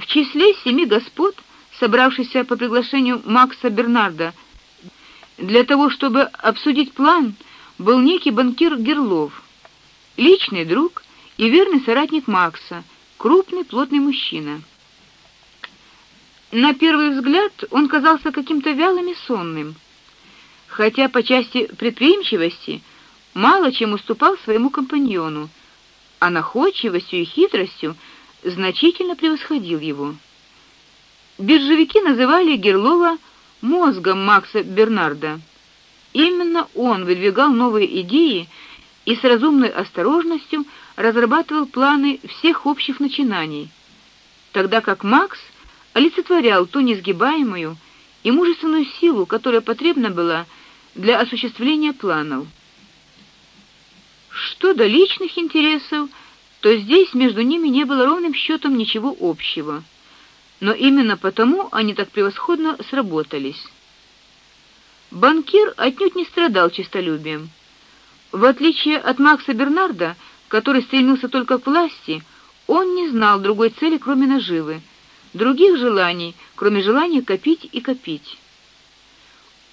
В числе семи господ, собравшихся по приглашению Макса Бернарда для того, чтобы обсудить план, был некий банкир Герлов, личный друг и верный соратник Макса, крупный, плотный мужчина. На первый взгляд он казался каким-то вялым и сонным, хотя по части предприимчивости мало чем уступал своему компаньону, а находчивостью и хитростью значительно превосходил его. Биржевики называли Герлова мозгом Макса Бернарда. Именно он выдвигал новые идеи и с разумной осторожностью разрабатывал планы всех общих начинаний, тогда как Макс олицетворял ту несгибаемую и мужественную силу, которая потребна была для осуществления планов. Что до личных интересов, то здесь между ними не было ровным счетом ничего общего. Но именно потому они так превосходно сработались. Банкир отнюдь не страдал честолюбием. В отличие от Макса Бернарда, который стремился только к власти, он не знал другой цели, кроме наживы, других желаний, кроме желания копить и копить.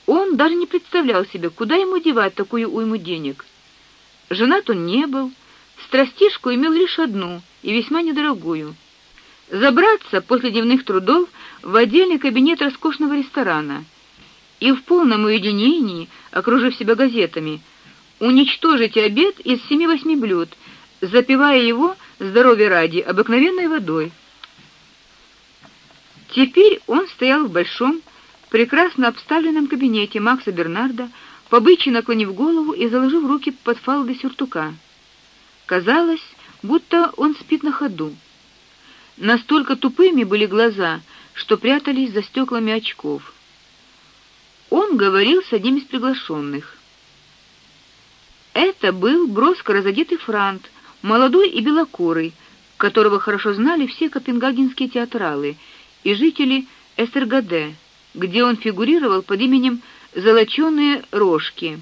Он даже не представлял себе, куда ему девать такую уйму денег. Женат он не был, страстишку имел лишь одну и весьма недорогую. Забраться после дневных трудов в отдельный кабинет роскошного ресторана и в полном уединении, окружив себя газетами, уничтожить обед из семи-восьми блюд, запивая его здоровье ради обыкновенной водой. Теперь он стоял в большом, прекрасно обставленном кабинете Макса Бернарда, побычьи наклонив голову и заложив руки под фалды сюртука. Казалось, будто он спит на ходу. Настолько тупыми были глаза, что прятались за стеклами очков. Он говорил с одним из приглашенных. Это был броско разодетый франт, молодой и белокурый, которого хорошо знали все копенгагенские театралы и жители Эстергаде, где он фигурировал под именем Золочёные рожки.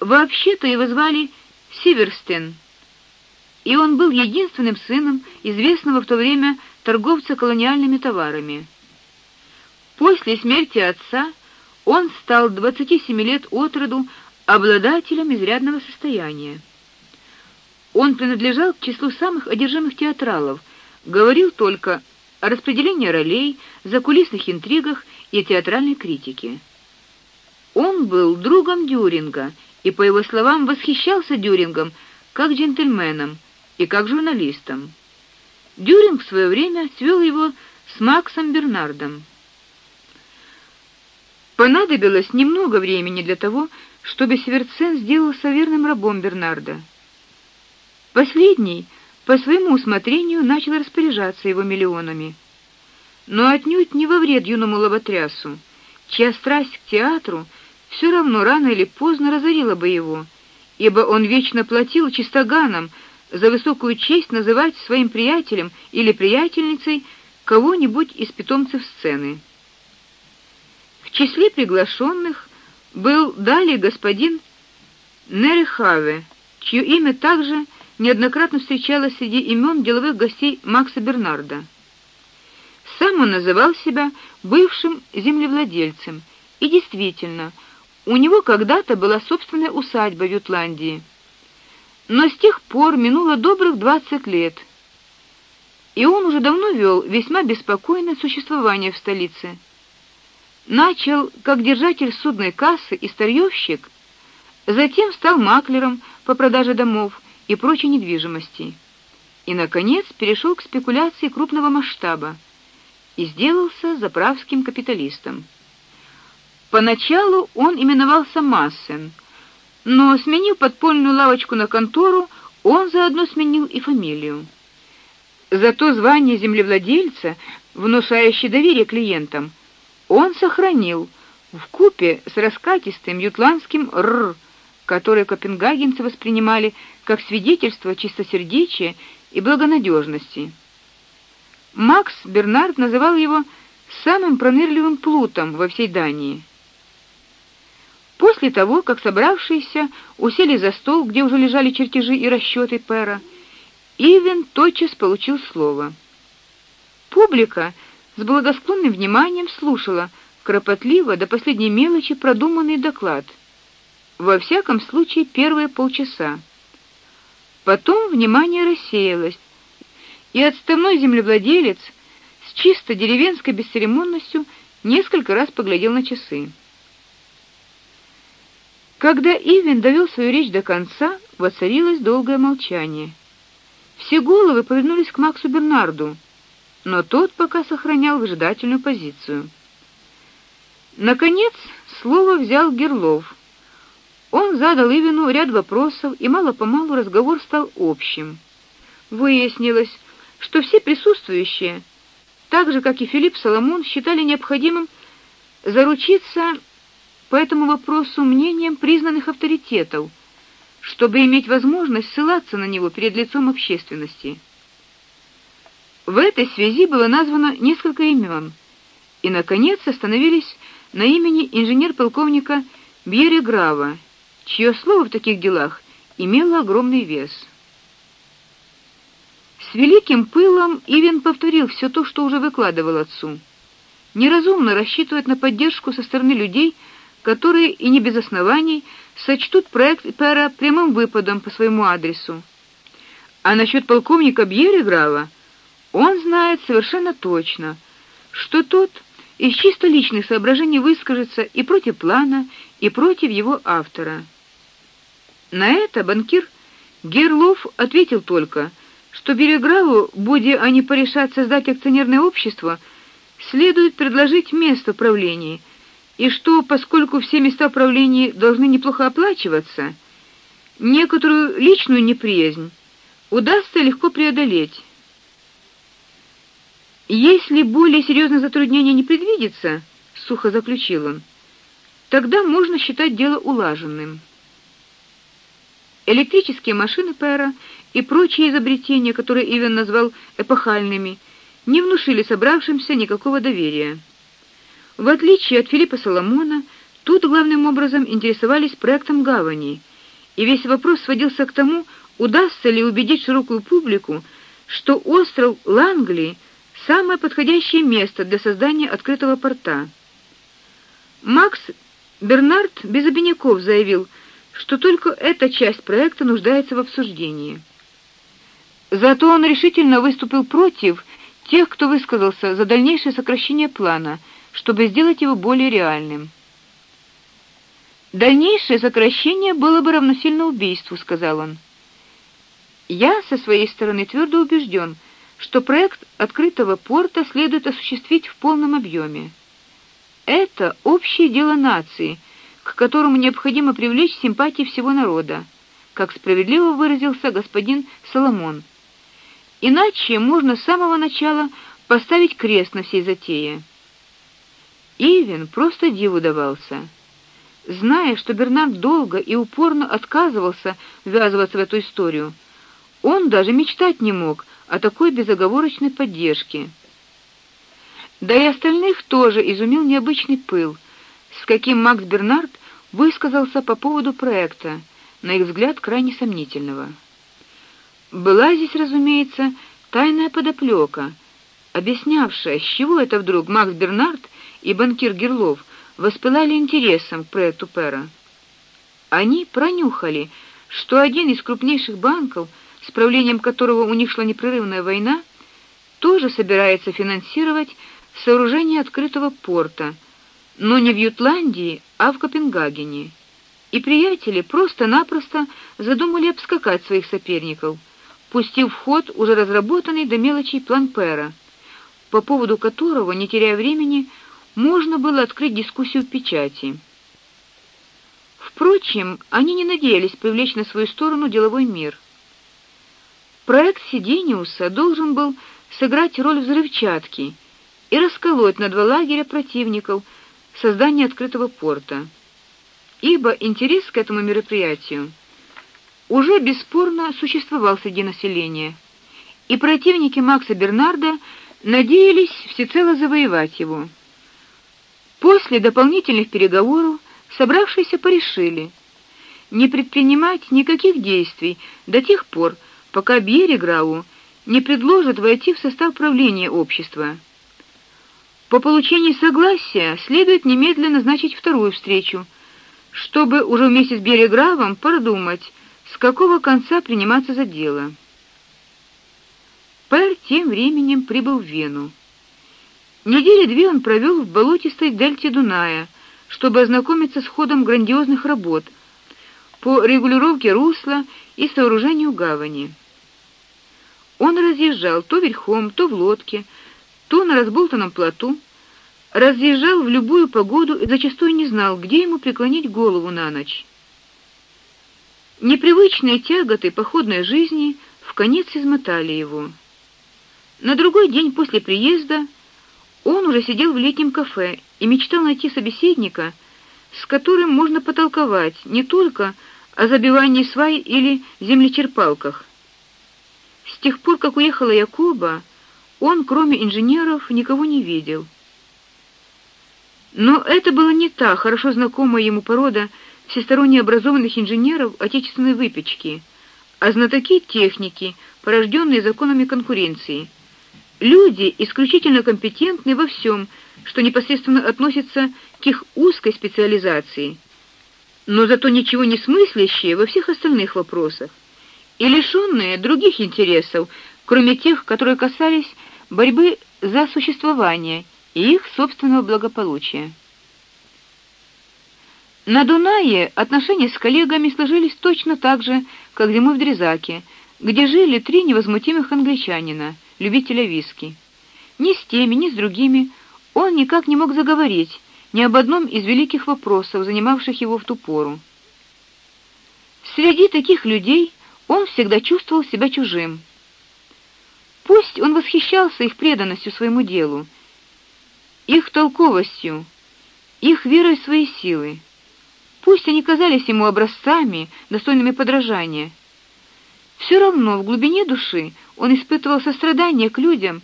Вообще-то его звали Сиверстен, и он был единственным сыном известного в то время торговца колониальными товарами. После смерти отца он стал 27 лет от роду обладателем изрядного состояния. Он принадлежал к числу самых одержимых театралов, говорил только о распределении ролей, закулисных интригах и театральной критике. Он был другом Дюринга и, по его словам, восхищался Дюрингом как джентльменом и как журналистом. Дюринг в свое время свел его с Максом Бернардом. Понадобилось немного времени для того, чтобы Северцен сделался верным рабом Бернарда. Последний по своему усмотрению начал распоряжаться его миллионами, но отнюдь не во вред юному лоботрясу, чья страсть к театру все равно рано или поздно разорила бы его, ибо он вечно платил чистоганам за высокую честь называть своим приятелем или приятельницей кого-нибудь из питомцев сцены. В числе приглашенных был далее господин Нерехаве, чье имя также неоднократно встречалось среди имен деловых гостей Макса Бернарда. Сам он называл себя бывшим землевладельцем, и действительно, у него когда-то была собственная усадьба в Ютландии. Но с тех пор минуло добрых двадцать лет, и он уже давно вел весьма беспокойное существование в столице. Начал как держатель судной кассы и старьевщик, затем стал маклером по продаже домов и прочей недвижимости. И наконец перешел к спекуляции крупного масштаба и сделался заправским капиталистом. Поначалу он именовался Массен, но сменив подпольную лавочку на контору, он заодно сменил и фамилию. Зато звание землевладельца, внушающее доверие клиентам, он сохранил в купе с раскатистым ютландским р, которое копенгагенцы воспринимали как свидетельство чистосердечия и благонадежности. Макс Бернард называл его самым пронырливым плутом во всей Дании. После того, как собравшиеся усели за стол, где уже лежали чертежи и расчеты Пера, Ивен тотчас получил слово. публика с благосклонным вниманием слушала кропотливо до последней мелочи продуманный доклад. Во всяком случае, первые полчаса. Потом внимание рассеялось, и отставной землевладелец с чисто деревенской бесцеремонностью несколько раз поглядел на часы. Когда Ивен довел свою речь до конца, воцарилось долгое молчание. Все головы повернулись к Максу Бернарду, но тот пока сохранял выжидательную позицию. Наконец, слово взял Герлов. Он задал Ивину ряд вопросов, и мало-помалу разговор стал общим. Выяснилось, что все присутствующие, так же как и Филипп Соломон, считали необходимым заручиться по этому вопросу мнением признанных авторитетов, чтобы иметь возможность ссылаться на него перед лицом общественности. В этой связи было названо несколько имен, и наконец остановились на имени инженер-полковника Бьери Грава, чье слово в таких делах имело огромный вес. С великим пылом Ивен повторил все то, что уже выкладывал отцу. Неразумно рассчитывать на поддержку со стороны людей, которые и не без оснований сочтут проект Пера прямым выпадом по своему адресу. А насчет полковника Бьереграва он знает совершенно точно, что тот из чисто личных соображений выскажется и против плана, и против его автора. На это банкир Герлов ответил только, что Береграву, будь они порешать создать акционерное общество, следует предложить место в правлении, и что, поскольку все места в правлении должны неплохо оплачиваться, некоторую личную неприязнь удастся легко преодолеть. Если более серьезных затруднений не предвидится, сухо заключил он, тогда можно считать дело улаженным. Электрические машины Пэра и прочие изобретения, которые Ивен назвал эпохальными, не внушили собравшимся никакого доверия. В отличие от Филиппа Соломона, тут главным образом интересовались проектом гавани, и весь вопрос сводился к тому, удастся ли убедить широкую публику, что остров Лангли самое подходящее место для создания открытого порта. Макс Бернард без обиняков заявил, что только эта часть проекта нуждается в обсуждении. Зато он решительно выступил против тех, кто высказался за дальнейшее сокращение плана, чтобы сделать его более реальным. Дальнейшее сокращение было бы равносильно убийству, сказал он. Я со своей стороны твердо убежден, что проект открытого порта следует осуществить в полном объеме. Это общее дело нации, к которому необходимо привлечь симпатии всего народа, как справедливо выразился господин Соломон. Иначе можно с самого начала поставить крест на всей затее. Ивен просто диву давался. Зная, что Бернард долго и упорно отказывался ввязываться в эту историю, он даже мечтать не мог о такой безоговорочной поддержке. Да и остальных тоже изумил необычный пыл, с каким Макс Бернард высказался по поводу проекта, на их взгляд крайне сомнительного. Была здесь, разумеется, тайная подоплека, объяснявшая, с чего это вдруг Макс Бернард и банкир Герлов воспылали интересом к проекту Пера. Они пронюхали, что один из крупнейших банков — с правлением которого у них шла непрерывная война, тоже собирается финансировать сооружение открытого порта, но не в Ютландии, а в Копенгагене. И приятели просто-напросто задумали обскакать своих соперников, пустив в ход уже разработанный до мелочей план Пера, по поводу которого, не теряя времени, можно было открыть дискуссию в печати. Впрочем, они не надеялись привлечь на свою сторону деловой мир. Проект Сидениуса должен был сыграть роль взрывчатки и расколоть на два лагеря противников создание открытого порта. Ибо интерес к этому мероприятию уже бесспорно существовал среди населения, и противники Макса Бернарда надеялись всецело завоевать его. После дополнительных переговоров собравшиеся порешили не предпринимать никаких действий до тех пор, пока Береграу не предложат войти в состав правления общества. По получении согласия следует немедленно назначить вторую встречу, чтобы уже вместе с Берегравом продумать, с какого конца приниматься за дело. Пэр тем временем прибыл в Вену. Недели две он провел в болотистой дельте Дуная, чтобы ознакомиться с ходом грандиозных работ по регулировке русла и сооружению гавани. Он разъезжал то верхом, то в лодке, то на разболтанном плоту, разъезжал в любую погоду и зачастую не знал, где ему преклонить голову на ночь. Непривычные тяготы походной жизни в конец измотали его. На другой день после приезда он уже сидел в летнем кафе и мечтал найти собеседника, с которым можно потолковать не только о забивании свай или землечерпалках. С тех пор, как уехала Якоба, он, кроме инженеров, никого не видел. Но это была не та хорошо знакомая ему порода всесторонне образованных инженеров отечественной выпечки, а знатоки техники, порожденные законами конкуренции. Люди исключительно компетентны во всем, что непосредственно относится к их узкой специализации, но зато ничего не смыслящие во всех остальных вопросах и лишённые других интересов, кроме тех, которые касались борьбы за существование и их собственного благополучия. На Дунае отношения с коллегами сложились точно так же, как зимой в Дрезаке, где жили три невозмутимых англичанина, любителя виски. Ни с теми, ни с другими он никак не мог заговорить ни об одном из великих вопросов, занимавших его в ту пору. Среди таких людей он всегда чувствовал себя чужим. Пусть он восхищался их преданностью своему делу, их толковостью, их верой в свои силы. Пусть они казались ему образцами, достойными подражания. Все равно в глубине души он испытывал сострадание к людям,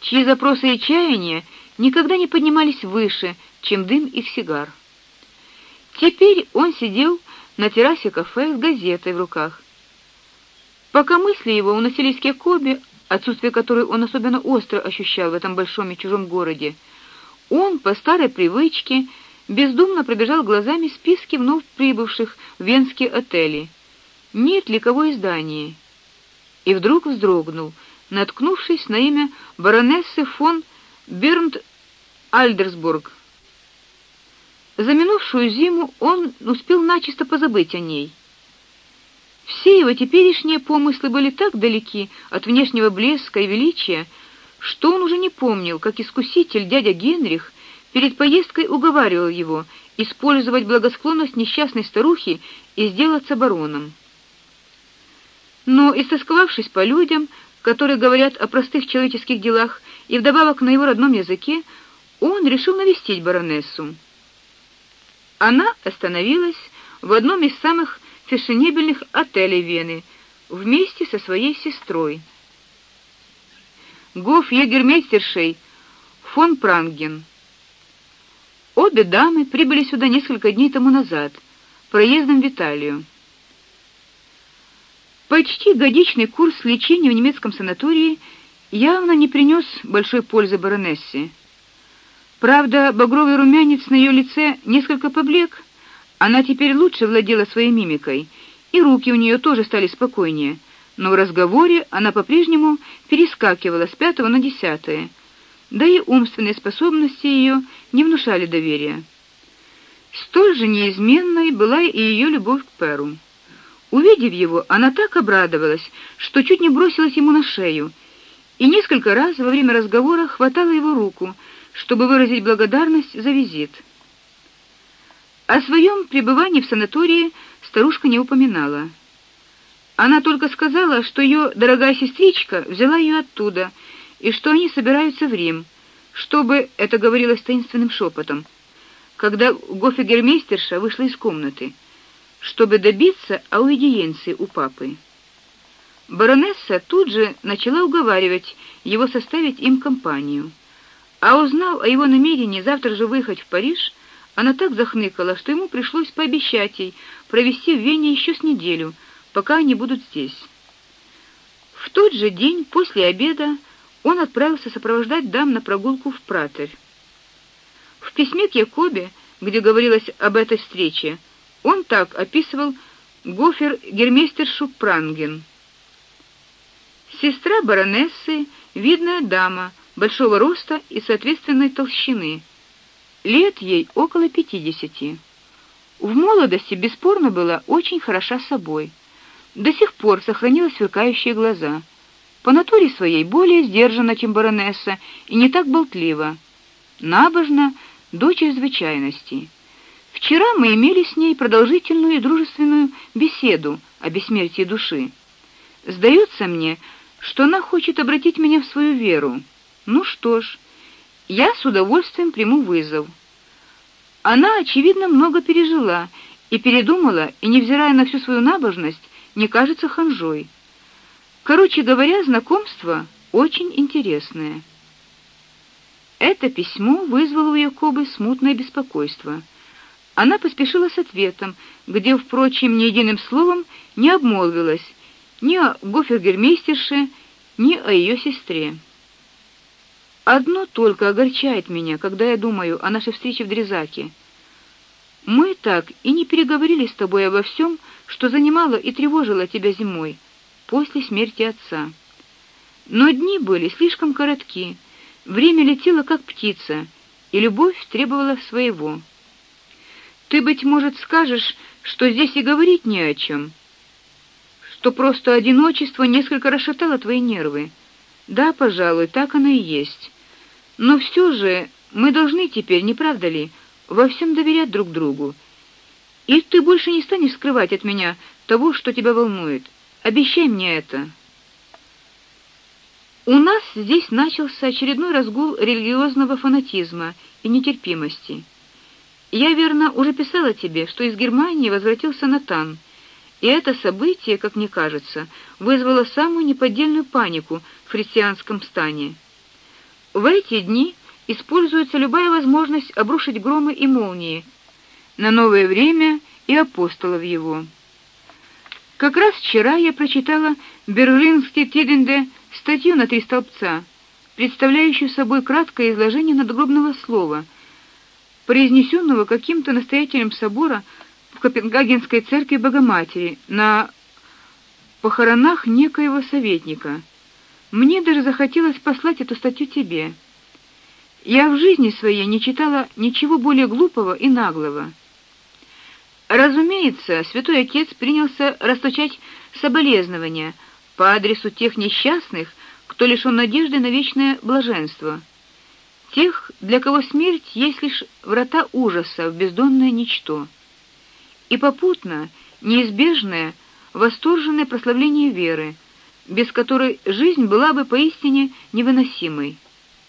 чьи запросы и чаяния никогда не поднимались выше, чем дым их сигар. Теперь он сидел на террасе кафе с газетой в руках. Пока мысли его уносились к Якобе, отсутствие которой он особенно остро ощущал в этом большом и чужом городе, он по старой привычке бездумно пробежал глазами списки вновь прибывших в венские отели. Нет ли кого из? И вдруг вздрогнул, наткнувшись на имя баронессы фон Бернт Альдерсбург. За минувшую зиму он успел начисто позабыть о ней. Все его теперешние помыслы были так далеки от внешнего блеска и величия, что он уже не помнил, как искуситель дядя Генрих перед поездкой уговаривал его использовать благосклонность несчастной старухи и сделаться бароном. Но истосковавшись по людям, которые говорят о простых человеческих делах, и вдобавок на его родном языке, он решил навестить баронессу. Она остановилась в одном из самых фешенебельных отелей Вены вместе со своей сестрой. Гоф-егермейстершей фон Пранген. Обе дамы прибыли сюда несколько дней тому назад, проездом в Италию. Почти годичный курс лечения в немецком санатории явно не принес большой пользы баронессе. Правда, багровый румянец на ее лице несколько поблек. Она теперь лучше владела своей мимикой, и руки у нее тоже стали спокойнее, но в разговоре она по-прежнему перескакивала с пятого на десятое да и умственные способности ее не внушали доверия. Столь же неизменной была и ее любовь к Перу. Увидев его, она так обрадовалась, что чуть не бросилась ему на шею, и несколько раз во время разговора хватала его руку, чтобы выразить благодарность за визит. О своем пребывании в санатории старушка не упоминала. Она только сказала, что ее дорогая сестричка взяла ее оттуда и что они собираются в Рим, чтобы это говорилось таинственным шепотом, когда гофигермейстерша вышла из комнаты, чтобы добиться аудиенции у папы. Баронесса тут же начала уговаривать его составить им компанию. А узнав о его намерении завтра же выехать в Париж, она так захныкала, что ему пришлось пообещать ей провести в Вене еще с неделю, пока они будут здесь. В тот же день после обеда он отправился сопровождать дам на прогулку в Пратерь. В письме к Якобе, где говорилось об этой встрече, он так описывал Гофер Гермейстершу Пранген. Сестра баронессы, видная дама, большого роста и соответственной толщины. Лет ей около пятидесяти. В молодости бесспорно была очень хороша собой. До сих пор сохранила сверкающие глаза. По натуре своей более сдержана, чем баронесса, и не так болтлива. Набожна до чрезвычайности. Вчера мы имели с ней продолжительную и дружественную беседу о бессмертии души. Сдается мне, что она хочет обратить меня в свою веру. Ну что ж, я с удовольствием приму вызов. Она, очевидно, много пережила и передумала, и невзирая на всю свою набожность, не кажется ханжой. Короче говоря, знакомство очень интересное. Это письмо вызвало у Якобы смутное беспокойство. Она поспешила с ответом, где, впрочем, ни единым словом не обмолвилась ни о гофергермейстерше, ни о ее сестре. Одно только огорчает меня, когда я думаю о нашей встрече в Дрезаке. Мы так и не переговорили с тобой обо всем, что занимало и тревожило тебя зимой после смерти отца. Но дни были слишком коротки, время летело как птица, и любовь требовала своего. Ты быть может скажешь, что здесь и говорить не о чем, что просто одиночество несколько расшатало твои нервы. Да, пожалуй, так оно и есть. Но все же мы должны теперь, не правда ли, во всем доверять друг другу. И ты больше не станешь скрывать от меня того, что тебя волнует. Обещай мне это. У нас здесь начался очередной разгул религиозного фанатизма и нетерпимости. Я верно уже писала тебе, что из Германии возвратился Натан. И это событие, как мне кажется, вызвало самую неподдельную панику в христианском стане. В эти дни используется любая возможность обрушить громы и молнии на новое время и апостолов его. Как раз вчера я прочитала Берлинский Тиденде статью на три столбца, представляющую собой краткое изложение надгробного слова, произнесенного каким-то настоятелем собора в Копенгагенской церкви Богоматери на похоронах некоего советника. Мне даже захотелось послать эту статью тебе. Я в жизни своей не читала ничего более глупого и наглого. Разумеется, святой отец принялся расточать соболезнования по адресу тех несчастных, кто лишён надежды на вечное блаженство, тех, для кого смерть есть лишь врата ужаса в бездонное ничто, и попутно неизбежное восторженное прославление веры, без которой жизнь была бы поистине невыносимой.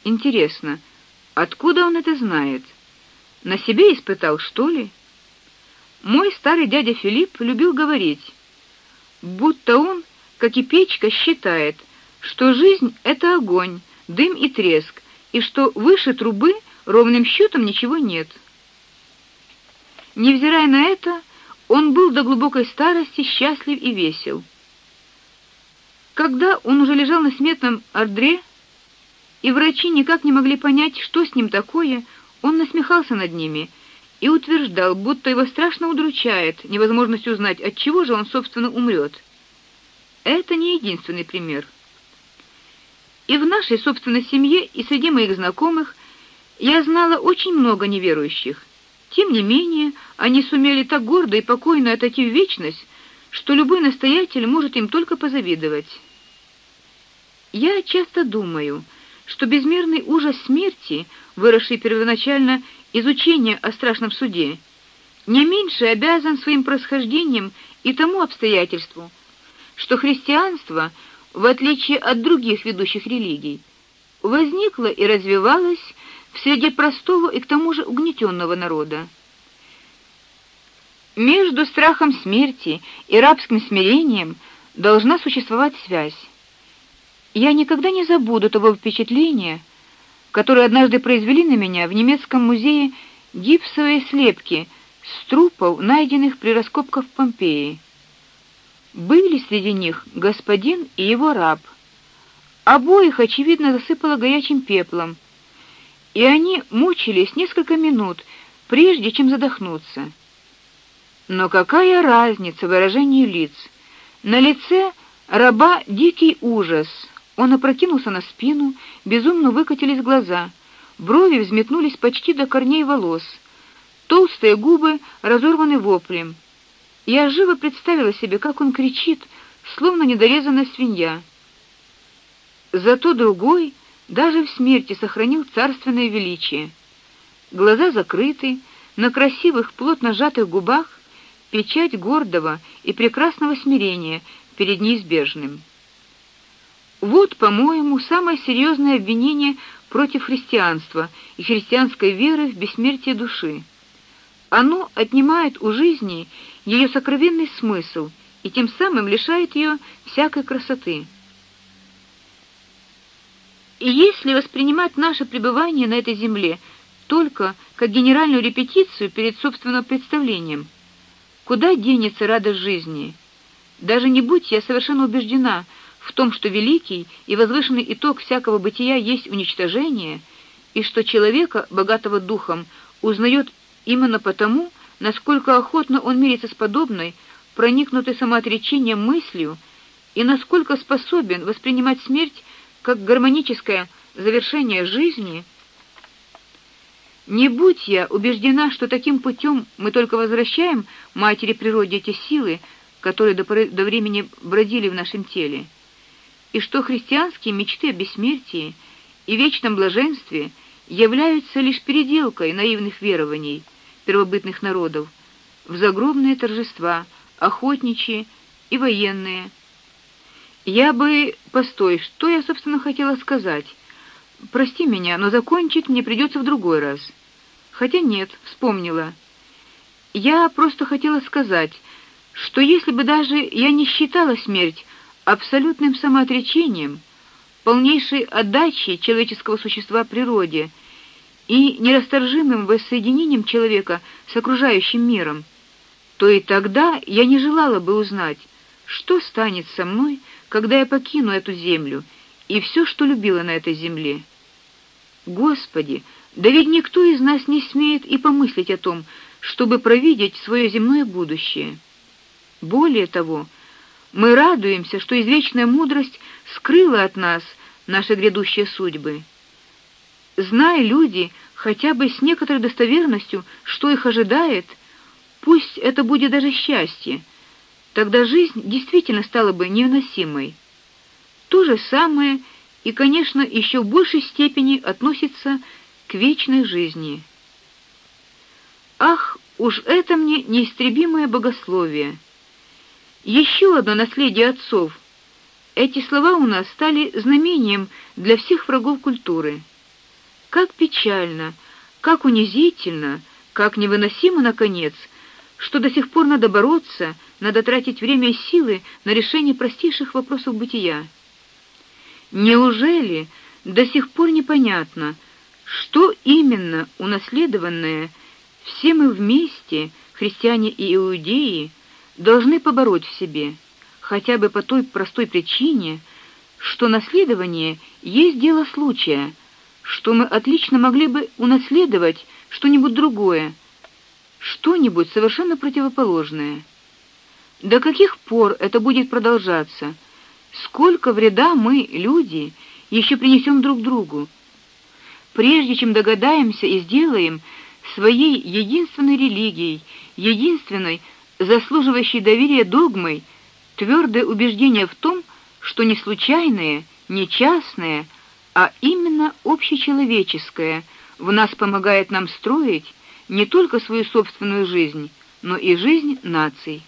Интересно, откуда он это знает? На себе испытал, что ли? Мой старый дядя Филипп любил говорить, будто он, как и печка, считает, что жизнь это огонь, дым и треск, и что выше трубы ровным счетом ничего нет. Невзирая на это, он был до глубокой старости счастлив и весел. Когда он уже лежал на смертном одре, и врачи никак не могли понять, что с ним такое, он насмехался над ними и утверждал, будто его страшно удручает невозможность узнать, от чего же он собственно умрет. Это не единственный пример. И в нашей собственной семье, и среди моих знакомых я знала очень много неверующих. Тем не менее, они сумели так гордо и покойно отойти в вечность, что любой настоятель может им только позавидовать. Я часто думаю, что безмерный ужас смерти, выросший первоначально из учения о страшном суде, не меньше обязан своим происхождением и тому обстоятельству, что христианство, в отличие от других ведущих религий, возникло и развивалось в среде простого и к тому же угнетенного народа. Между страхом смерти и рабским смирением должна существовать связь. Я никогда не забуду того впечатления, которое однажды произвели на меня в немецком музее гипсовые слепки с трупов, найденных при раскопках в Помпеи. Были среди них господин и его раб. Обоих очевидно засыпало горячим пеплом, и они мучились несколько минут, прежде чем задохнуться. Но какая разница в выражении лиц? На лице раба дикий ужас. Он опрокинулся на спину, безумно выкатились глаза, брови взметнулись почти до корней волос. Толстые губы разорваны воплем. Я живо представила себе, как он кричит, словно недорезанная свинья. Зато другой даже в смерти сохранил царственное величие. Глаза закрыты, на красивых плотно сжатых губах печать гордого и прекрасного смирения перед неизбежным. Вот, по-моему, самое серьезное обвинение против христианства и христианской веры в бессмертие души. Оно отнимает у жизни ее сокровенный смысл и тем самым лишает ее всякой красоты. И если воспринимать наше пребывание на этой земле только как генеральную репетицию перед собственным представлением, куда денется радость жизни? Даже не будь я совершенно убеждена в том, что великий и возвышенный итог всякого бытия есть уничтожение, и что человека, богатого духом, узнает именно потому, насколько охотно он мирится с подобной, проникнутой самоотречением мыслью, и насколько способен воспринимать смерть как гармоническое завершение жизни. Не будь я убеждена, что таким путем мы только возвращаем матери природе эти силы, которые до, до времени бродили в нашем теле, и что христианские мечты о бессмертии и вечном блаженстве являются лишь переделкой наивных верований первобытных народов в загробные торжества, охотничьи и военные. Я бы, постой, что я собственно хотела сказать? Прости меня, но закончить мне придется в другой раз. Хотя нет, вспомнила. Я просто хотела сказать, что если бы даже я не считала смерть абсолютным самоотречением, полнейшей отдачей человеческого существа природе, и нерасторжимым воссоединением человека с окружающим миром, то и тогда я не желала бы узнать, что станет со мной, когда я покину эту землю и все, что любила на этой земле. Господи, да ведь никто из нас не смеет и помыслить о том, чтобы провидеть свое земное будущее. Более того, мы радуемся, что извечная мудрость скрыла от нас наши грядущие судьбы. Зная люди хотя бы с некоторой достоверностью, что их ожидает, пусть это будет даже счастье, тогда жизнь действительно стала бы невыносимой. То же самое и, конечно, еще в большей степени относится к вечной жизни. Ах, уж это мне неистребимое богословие. Еще одно наследие отцов. Эти слова у нас стали знамением для всех врагов культуры. Как печально, как унизительно, как невыносимо наконец, что до сих пор надо бороться, надо тратить время и силы на решение простейших вопросов бытия. Неужели до сих пор непонятно, что именно унаследованное все мы вместе, христиане и иудеи, должны побороть в себе, хотя бы по той простой причине, что наследование есть дело случая — что мы отлично могли бы унаследовать что-нибудь другое, что-нибудь совершенно противоположное. До каких пор это будет продолжаться? Сколько вреда мы, люди, еще принесем друг другу? Прежде чем догадаемся и сделаем своей единственной религией, единственной заслуживающей доверия догмой твердое убеждение в том, что не случайное, не частное, а именно общечеловеческое в нас помогает нам строить не только свою собственную жизнь, но и жизнь наций.